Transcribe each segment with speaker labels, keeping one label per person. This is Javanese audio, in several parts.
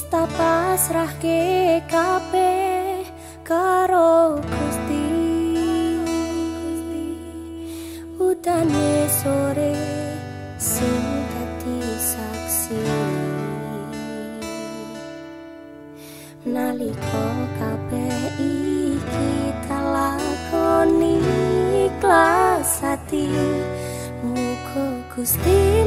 Speaker 1: pasrahke kabeh karo Gusti. Utane sore sing dadi saksi. Nalika kabeh iki kalakoni ikhlas ati muga Gusti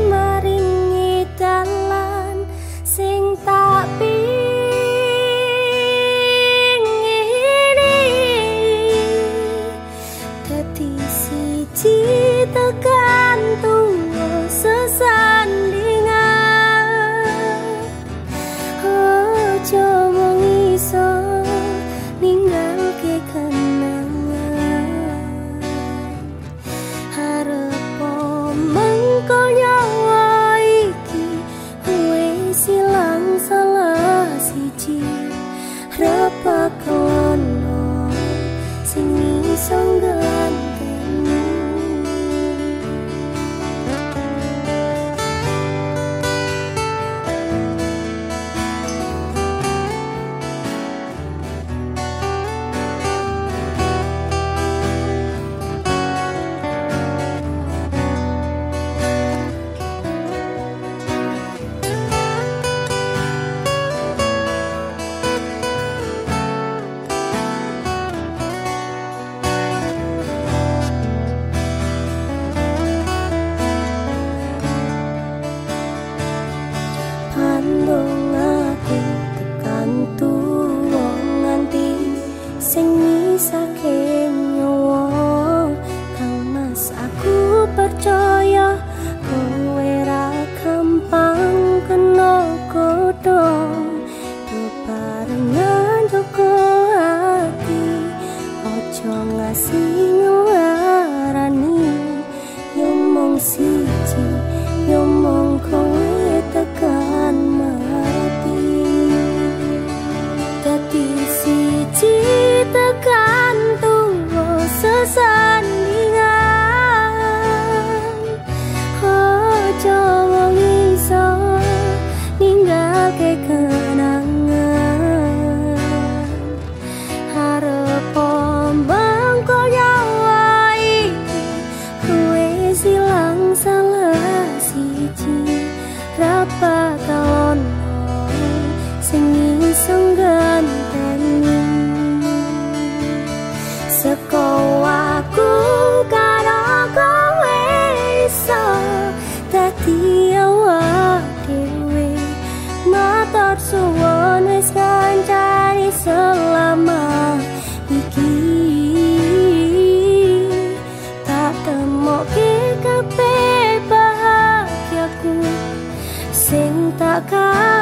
Speaker 1: 想的。Keparengan toko hati Ojo ngasih salah siji. Rapat kalon akan